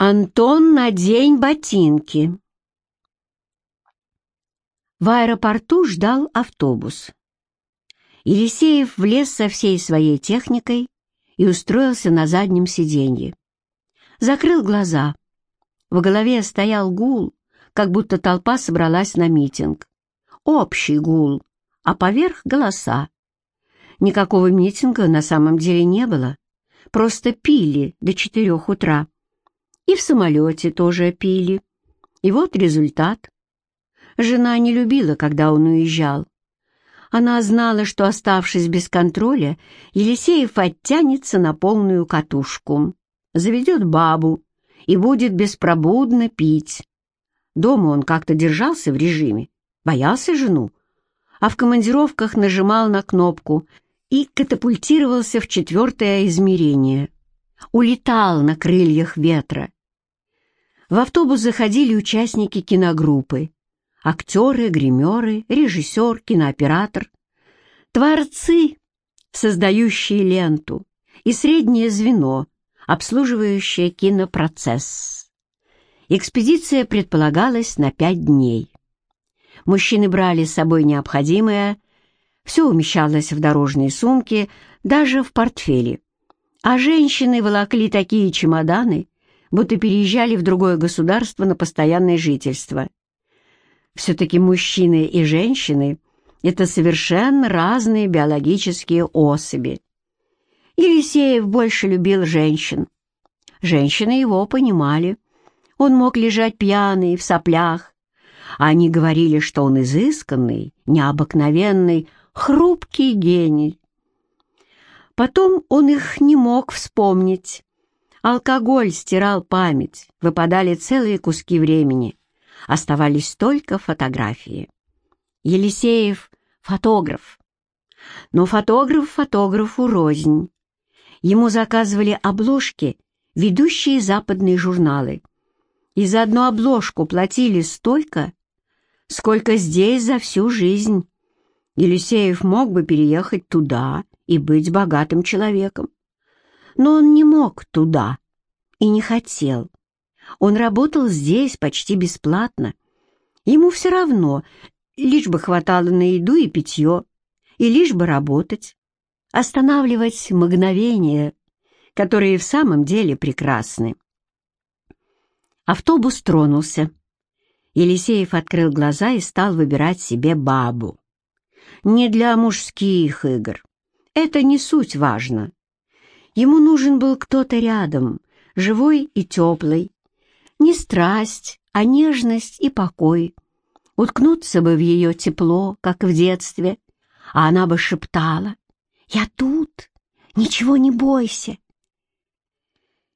Антон, надень ботинки. В аэропорту ждал автобус. Елисеев влез со всей своей техникой и устроился на заднем сиденье. Закрыл глаза. В голове стоял гул, как будто толпа собралась на митинг. Общий гул, а поверх — голоса. Никакого митинга на самом деле не было. Просто пили до четырех утра. И в самолете тоже пили. И вот результат. Жена не любила, когда он уезжал. Она знала, что, оставшись без контроля, Елисеев оттянется на полную катушку, заведет бабу и будет беспробудно пить. Дома он как-то держался в режиме, боялся жену, а в командировках нажимал на кнопку и катапультировался в четвертое измерение. Улетал на крыльях ветра, в автобус заходили участники киногруппы. Актеры, гримеры, режиссер, кинооператор. Творцы, создающие ленту, и среднее звено, обслуживающее кинопроцесс. Экспедиция предполагалась на пять дней. Мужчины брали с собой необходимое, все умещалось в дорожные сумки, даже в портфеле. А женщины волокли такие чемоданы, будто переезжали в другое государство на постоянное жительство. Все-таки мужчины и женщины — это совершенно разные биологические особи. Елисеев больше любил женщин. Женщины его понимали. Он мог лежать пьяный, в соплях. Они говорили, что он изысканный, необыкновенный, хрупкий гений. Потом он их не мог вспомнить. Алкоголь стирал память, выпадали целые куски времени. Оставались только фотографии. Елисеев — фотограф. Но фотограф фотографу рознь. Ему заказывали обложки, ведущие западные журналы. И за одну обложку платили столько, сколько здесь за всю жизнь. Елисеев мог бы переехать туда и быть богатым человеком но он не мог туда и не хотел. Он работал здесь почти бесплатно. Ему все равно, лишь бы хватало на еду и питье, и лишь бы работать, останавливать мгновения, которые в самом деле прекрасны. Автобус тронулся. Елисеев открыл глаза и стал выбирать себе бабу. Не для мужских игр. Это не суть важно. Ему нужен был кто-то рядом, живой и теплый. Не страсть, а нежность и покой. Уткнуться бы в ее тепло, как в детстве, а она бы шептала «Я тут, ничего не бойся».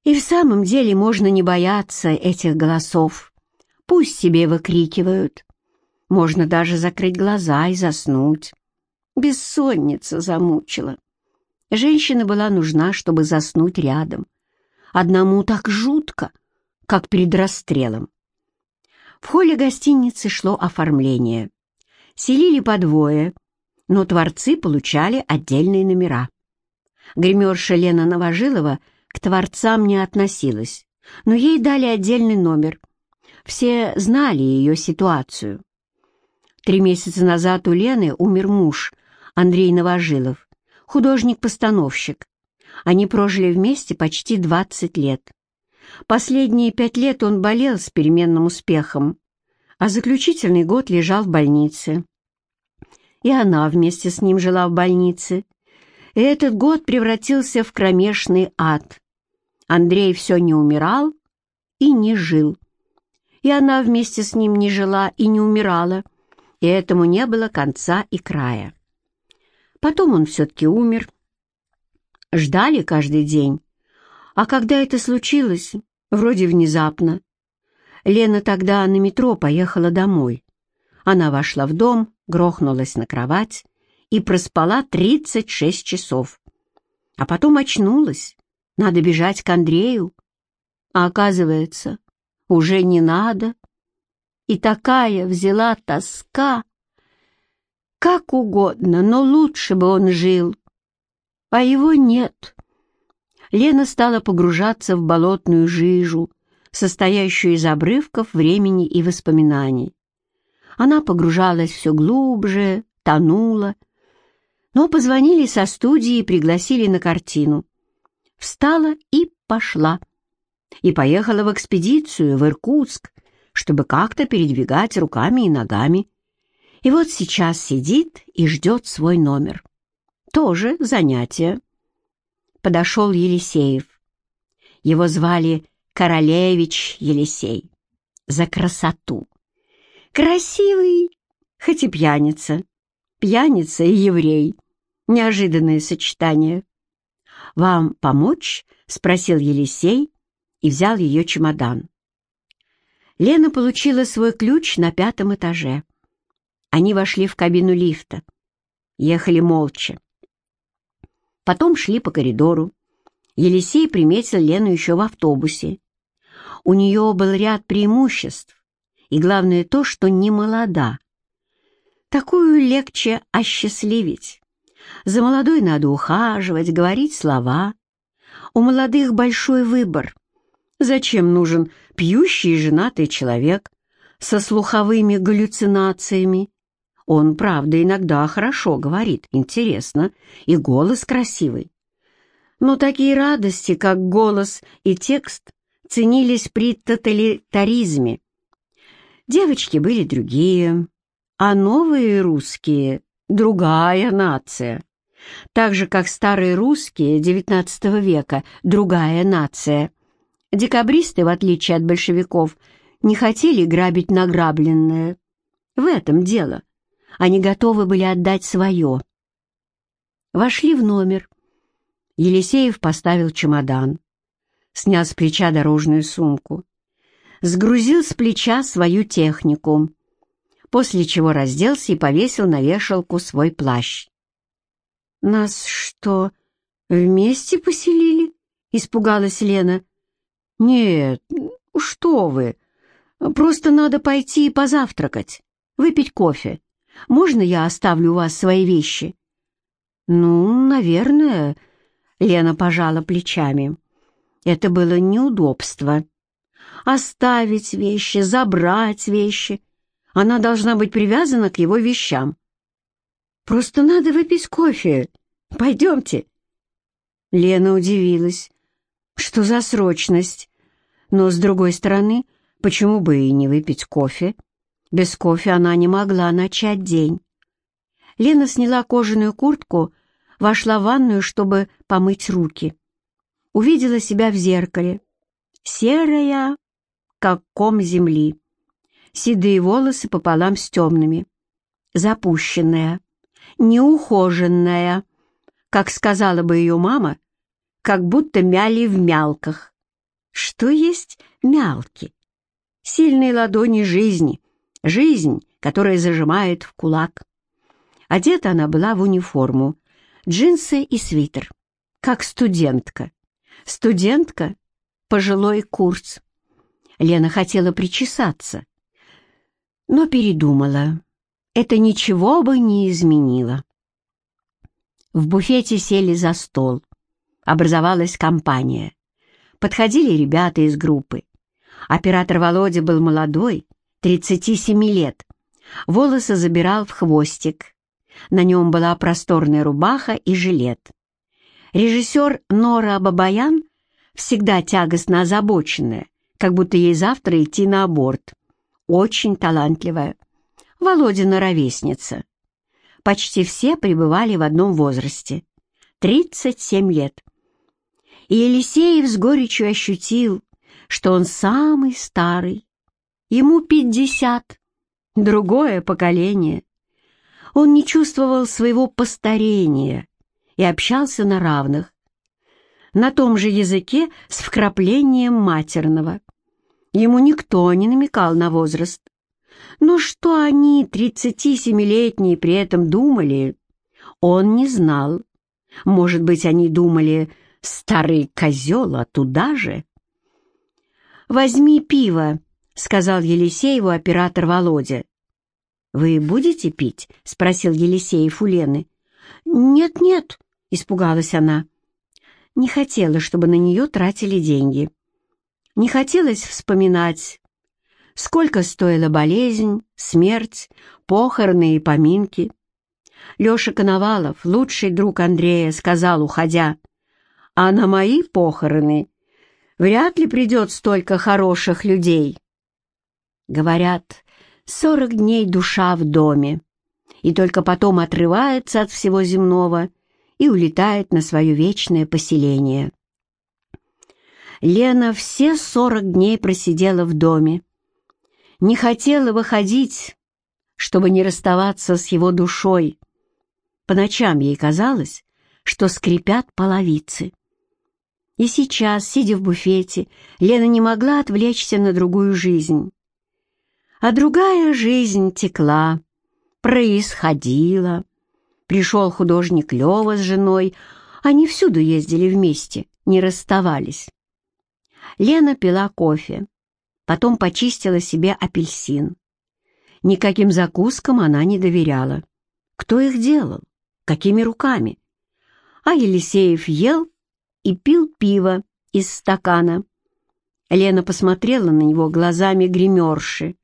И в самом деле можно не бояться этих голосов. Пусть себе выкрикивают. Можно даже закрыть глаза и заснуть. Бессонница замучила. Женщина была нужна, чтобы заснуть рядом. Одному так жутко, как перед расстрелом. В холле гостиницы шло оформление. Селили по двое, но творцы получали отдельные номера. Гримерша Лена Новожилова к творцам не относилась, но ей дали отдельный номер. Все знали ее ситуацию. Три месяца назад у Лены умер муж, Андрей Новожилов, художник-постановщик. Они прожили вместе почти 20 лет. Последние пять лет он болел с переменным успехом, а заключительный год лежал в больнице. И она вместе с ним жила в больнице. И этот год превратился в кромешный ад. Андрей все не умирал и не жил. И она вместе с ним не жила и не умирала, и этому не было конца и края. Потом он все-таки умер. Ждали каждый день. А когда это случилось, вроде внезапно. Лена тогда на метро поехала домой. Она вошла в дом, грохнулась на кровать и проспала 36 часов. А потом очнулась. Надо бежать к Андрею. А оказывается, уже не надо. И такая взяла тоска. Как угодно, но лучше бы он жил. А его нет. Лена стала погружаться в болотную жижу, состоящую из обрывков времени и воспоминаний. Она погружалась все глубже, тонула. Но позвонили со студии и пригласили на картину. Встала и пошла. И поехала в экспедицию в Иркутск, чтобы как-то передвигать руками и ногами. И вот сейчас сидит и ждет свой номер. Тоже занятие. Подошел Елисеев. Его звали Королевич Елисей. За красоту. Красивый, хоть и пьяница. Пьяница и еврей. Неожиданное сочетание. «Вам помочь?» — спросил Елисей и взял ее чемодан. Лена получила свой ключ на пятом этаже. Они вошли в кабину лифта. Ехали молча. Потом шли по коридору. Елисей приметил Лену еще в автобусе. У нее был ряд преимуществ, и главное то, что не молода. Такую легче осчастливить. За молодой надо ухаживать, говорить слова. У молодых большой выбор. Зачем нужен пьющий женатый человек со слуховыми галлюцинациями? Он, правда, иногда хорошо говорит, интересно, и голос красивый. Но такие радости, как голос и текст, ценились при тоталитаризме. Девочки были другие, а новые русские — другая нация. Так же, как старые русские XIX века — другая нация. Декабристы, в отличие от большевиков, не хотели грабить награбленное. В этом дело. Они готовы были отдать свое. Вошли в номер. Елисеев поставил чемодан, снял с плеча дорожную сумку, сгрузил с плеча свою технику, после чего разделся и повесил на вешалку свой плащ. «Нас что, вместе поселили?» — испугалась Лена. «Нет, что вы, просто надо пойти и позавтракать, выпить кофе. Можно я оставлю у вас свои вещи?» «Ну, наверное», Лена пожала плечами. Это было неудобство. Оставить вещи, забрать вещи. Она должна быть привязана к его вещам. «Просто надо выпить кофе. Пойдемте». Лена удивилась. Что за срочность? Но, с другой стороны, почему бы и не выпить кофе? Без кофе она не могла начать день. Лена сняла кожаную куртку вошла в ванную, чтобы помыть руки. Увидела себя в зеркале. Серая, как ком земли. Седые волосы пополам с темными. Запущенная, неухоженная, как сказала бы ее мама, как будто мяли в мялках. Что есть мялки? Сильные ладони жизни, жизнь, которая зажимает в кулак. Одета она была в униформу, джинсы и свитер, как студентка. Студентка — пожилой курс. Лена хотела причесаться, но передумала. Это ничего бы не изменило. В буфете сели за стол. Образовалась компания. Подходили ребята из группы. Оператор Володя был молодой, 37 лет. Волосы забирал в хвостик, на нем была просторная рубаха и жилет. Режиссер Нора Бабаян, всегда тягостно озабоченная, как будто ей завтра идти на аборт. Очень талантливая. Володина ровесница. Почти все пребывали в одном возрасте. 37 лет. И Елисеев с горечью ощутил, что он самый старый. Ему 50. Другое поколение он не чувствовал своего постарения и общался на равных, на том же языке с вкраплением матерного. Ему никто не намекал на возраст. Но что они, 37-летние, при этом думали, он не знал. Может быть, они думали, старый козел, а туда же? «Возьми пиво», — сказал Елисееву оператор Володя. «Вы будете пить?» — спросил Елисеев у Лены. Не хотелось вспоминать, сколько стоила болезнь, смерть, похороны и поминки. Леша Коновалов, лучший друг Андрея, сказал, уходя, «А на мои похороны вряд ли придет столько хороших людей». Говорят, сорок дней душа в доме, и только потом отрывается от всего земного и улетает на свое вечное поселение. Лена все сорок дней просидела в доме. Не хотела выходить, чтобы не расставаться с его душой. По ночам ей казалось, что скрипят половицы. И сейчас, сидя в буфете, Лена не могла отвлечься на другую жизнь. А другая жизнь текла, происходила. Пришел художник Лева с женой, они всюду ездили вместе, не расставались. Лена пила кофе, потом почистила себе апельсин. Никаким закускам она не доверяла. Кто их делал? Какими руками? А Елисеев ел и пил пиво из стакана. Лена посмотрела на него глазами гримерши.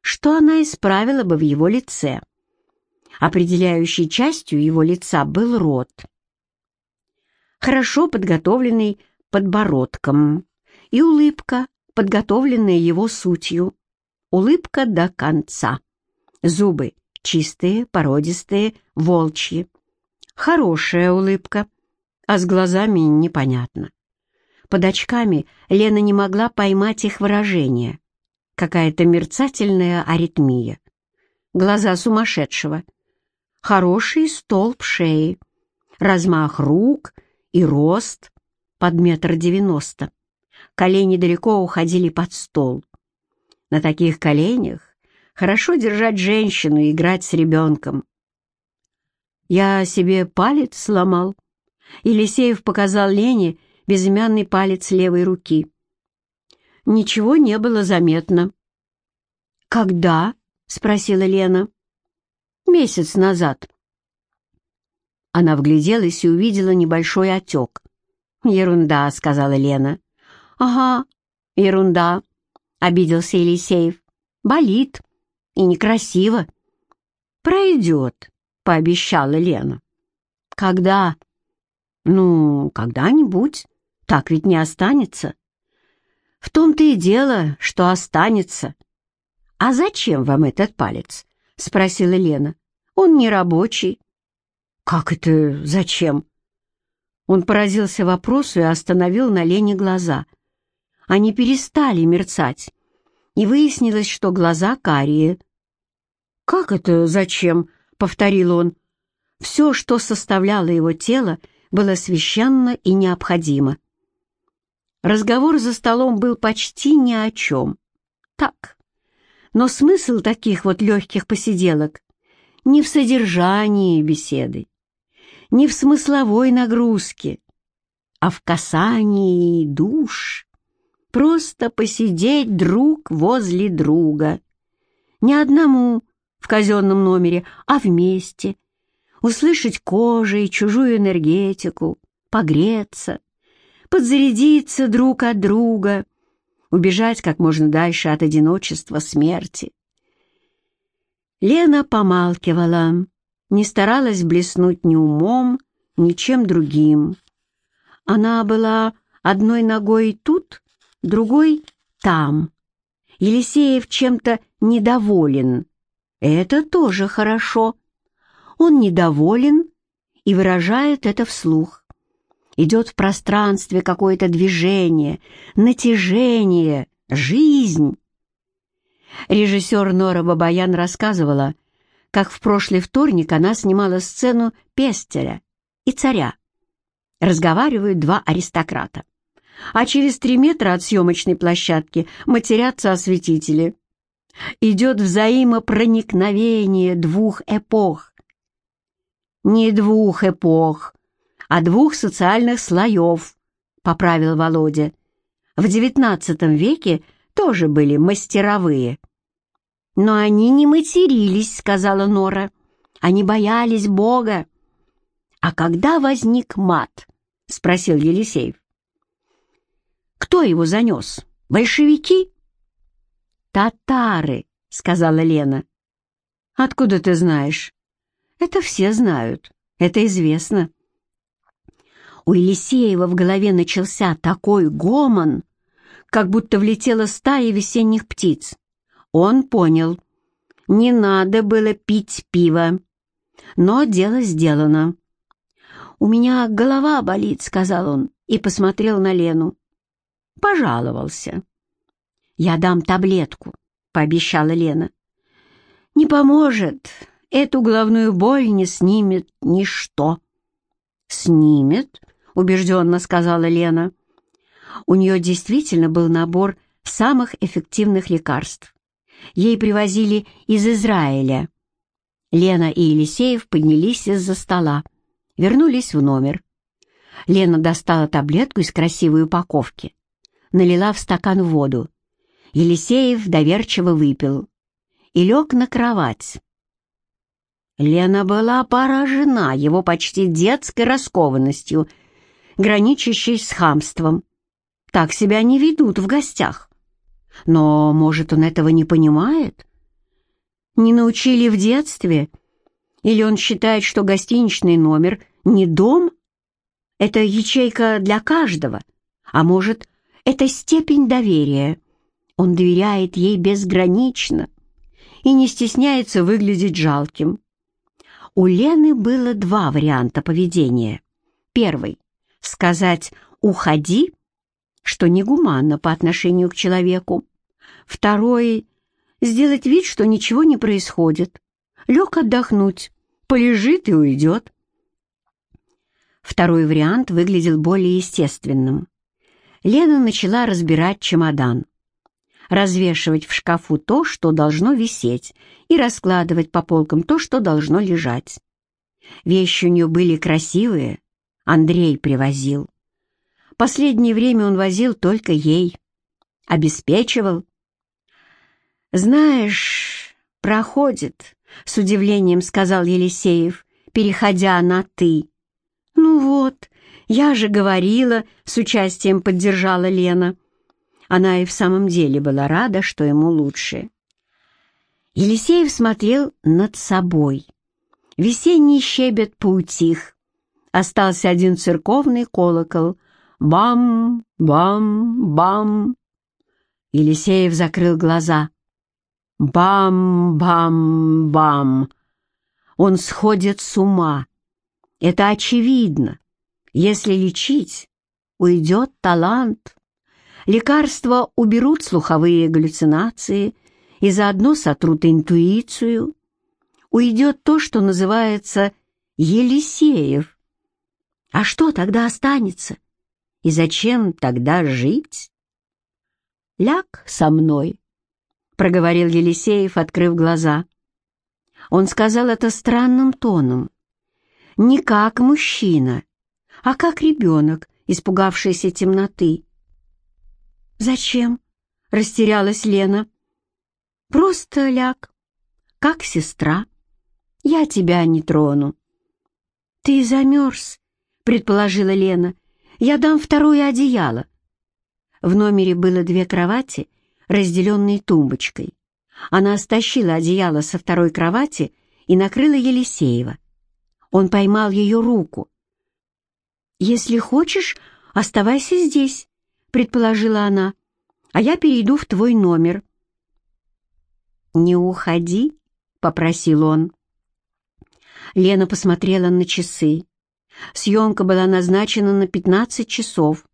Что она исправила бы в его лице? Определяющей частью его лица был рот. Хорошо подготовленный подбородком, и улыбка, подготовленная его сутью. Улыбка до конца. Зубы чистые, породистые, волчьи. Хорошая улыбка, а с глазами непонятно. Под очками Лена не могла поймать их выражение. Какая-то мерцательная аритмия. Глаза сумасшедшего. Хороший столб шеи. Размах рук и рост под метр девяносто. Колени далеко уходили под стол. На таких коленях хорошо держать женщину и играть с ребенком. Я себе палец сломал. Елисеев показал Лене безымянный палец левой руки. Ничего не было заметно. «Когда?» — спросила Лена. «Месяц назад». Она вгляделась и увидела небольшой отек. «Ерунда», — сказала Лена. «Ага, ерунда», — обиделся Елисеев. «Болит и некрасиво». «Пройдет», — пообещала Лена. «Когда?» «Ну, когда-нибудь. Так ведь не останется». «В том-то и дело, что останется». «А зачем вам этот палец?» — спросила Лена. «Он не рабочий». «Как это зачем?» Он поразился вопросу и остановил на Лене глаза. Они перестали мерцать, и выяснилось, что глаза карие. «Как это зачем?» — повторил он. Все, что составляло его тело, было священно и необходимо. Разговор за столом был почти ни о чем. Так. Но смысл таких вот легких посиделок не в содержании беседы, не в смысловой нагрузке, а в касании душ. Просто посидеть друг возле друга. Не одному в казенном номере, а вместе. Услышать кожей чужую энергетику, погреться, подзарядиться друг от друга, убежать как можно дальше от одиночества смерти. Лена помалкивала, не старалась блеснуть ни умом, ни чем другим. Она была одной ногой тут, другой там. Елисеев чем-то недоволен. Это тоже хорошо. Он недоволен и выражает это вслух. Идет в пространстве какое-то движение, натяжение, жизнь. Режиссер Нора Бабаян рассказывала, как в прошлый вторник она снимала сцену Пестеля и царя. Разговаривают два аристократа. А через три метра от съемочной площадки матерятся осветители. Идет взаимопроникновение двух эпох. Не двух эпох, а двух социальных слоев, поправил Володя. В девятнадцатом веке тоже были мастеровые. «Но они не матерились», — сказала Нора. «Они боялись Бога». «А когда возник мат?» — спросил Елисеев. Кто его занес? Большевики?» «Татары», — сказала Лена. «Откуда ты знаешь?» «Это все знают. Это известно». У Елисеева в голове начался такой гомон, как будто влетела стая весенних птиц. Он понял. Не надо было пить пиво. Но дело сделано. «У меня голова болит», — сказал он и посмотрел на Лену. Пожаловался. «Я дам таблетку», — пообещала Лена. «Не поможет. Эту головную боль не снимет ничто». «Снимет?» — убежденно сказала Лена. У нее действительно был набор самых эффективных лекарств. Ей привозили из Израиля. Лена и Елисеев поднялись из-за стола, вернулись в номер. Лена достала таблетку из красивой упаковки, налила в стакан воду. Елисеев доверчиво выпил и лег на кровать. Лена была поражена его почти детской раскованностью, граничащей с хамством. Так себя не ведут в гостях. Но, может, он этого не понимает? Не научили в детстве? Или он считает, что гостиничный номер не дом? Это ячейка для каждого. А может, это степень доверия. Он доверяет ей безгранично и не стесняется выглядеть жалким. У Лены было два варианта поведения. Первый — сказать «уходи», что негуманно по отношению к человеку. Второй — сделать вид, что ничего не происходит. Лег отдохнуть, полежит и уйдет. Второй вариант выглядел более естественным. Лена начала разбирать чемодан, развешивать в шкафу то, что должно висеть, и раскладывать по полкам то, что должно лежать. Вещи у нее были красивые, Андрей привозил. Последнее время он возил только ей, обеспечивал. «Знаешь, проходит», — с удивлением сказал Елисеев, переходя на «ты». «Ну вот, «Я же говорила», — с участием поддержала Лена. Она и в самом деле была рада, что ему лучше. Елисеев смотрел над собой. Весенний щебет поутих. Остался один церковный колокол. Бам, бам, бам. Елисеев закрыл глаза. Бам, бам, бам. Он сходит с ума. Это очевидно. Если лечить, уйдет талант. Лекарства уберут слуховые галлюцинации и заодно сотрут интуицию. Уйдет то, что называется Елисеев. А что тогда останется? И зачем тогда жить? «Ляг со мной», — проговорил Елисеев, открыв глаза. Он сказал это странным тоном. Не как мужчина, а как ребенок, испугавшийся темноты. «Зачем?» — растерялась Лена. «Просто ляг, как сестра. Я тебя не трону». «Ты замерз», — предположила Лена. «Я дам второе одеяло». В номере было две кровати, разделенные тумбочкой. Она стащила одеяло со второй кровати и накрыла Елисеева. Он поймал ее руку. «Если хочешь, оставайся здесь», — предположила она, «а я перейду в твой номер». «Не уходи», — попросил он. Лена посмотрела на часы. Съемка была назначена на 15 часов,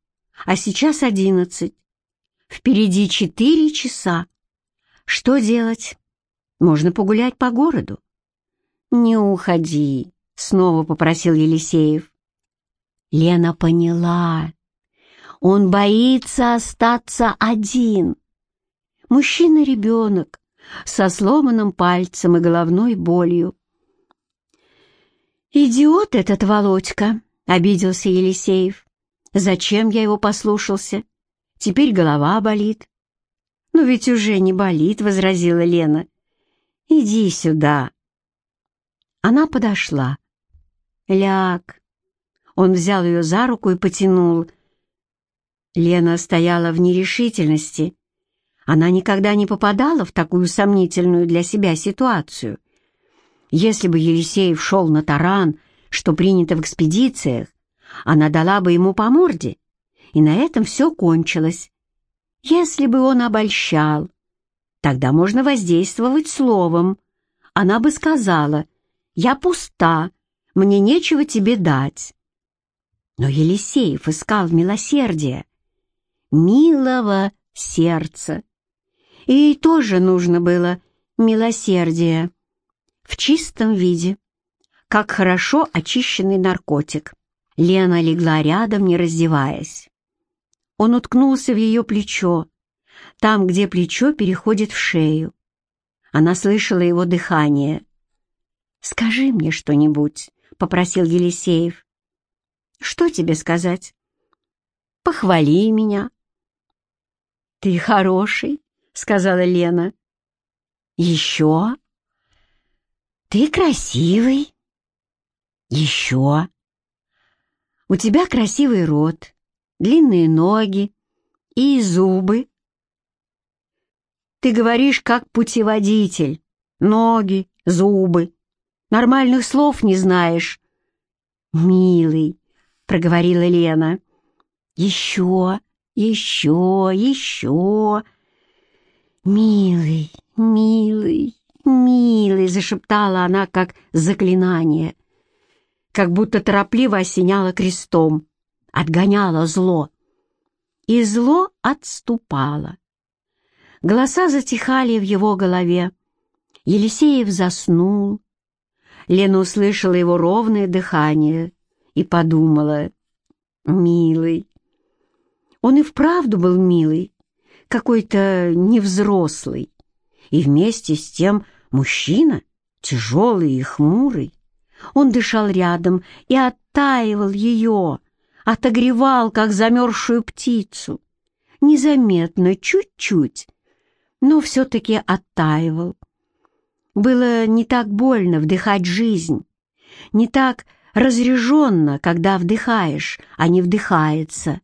а сейчас 11. Впереди 4 часа. Что делать? Можно погулять по городу. «Не уходи», — снова попросил Елисеев. Лена поняла. Он боится остаться один. Мужчина-ребенок со сломанным пальцем и головной болью. «Идиот этот Володька!» — обиделся Елисеев. «Зачем я его послушался? Теперь голова болит». «Ну ведь уже не болит», — возразила Лена. «Иди сюда». Она подошла. «Ляг, он взял ее за руку и потянул. Лена стояла в нерешительности. Она никогда не попадала в такую сомнительную для себя ситуацию. Если бы Елисеев шел на таран, что принято в экспедициях, она дала бы ему по морде, и на этом все кончилось. Если бы он обольщал, тогда можно воздействовать словом. Она бы сказала, «Я пуста, мне нечего тебе дать». Но Елисеев искал милосердия, милого сердца. И ей тоже нужно было милосердие в чистом виде, как хорошо очищенный наркотик. Лена легла рядом, не раздеваясь. Он уткнулся в ее плечо, там, где плечо переходит в шею. Она слышала его дыхание. «Скажи мне что-нибудь», — попросил Елисеев. «Что тебе сказать?» «Похвали меня». «Ты хороший», — сказала Лена. «Еще?» «Ты красивый». «Еще?» «У тебя красивый рот, длинные ноги и зубы. Ты говоришь как путеводитель. Ноги, зубы. Нормальных слов не знаешь. «Милый», — проговорила Лена. «Еще, еще, еще». «Милый, милый, милый», — зашептала она как заклинание, как будто торопливо осеняла крестом отгоняла зло. И зло отступало. Голоса затихали в его голове. Елисеев заснул. Лена услышала его ровное дыхание и подумала, «Милый». Он и вправду был милый, какой-то невзрослый, и вместе с тем мужчина, тяжелый и хмурый. Он дышал рядом и оттаивал ее, отогревал, как замерзшую птицу. Незаметно, чуть-чуть, но все-таки оттаивал. Было не так больно вдыхать жизнь, не так разреженно, когда вдыхаешь, а не вдыхается.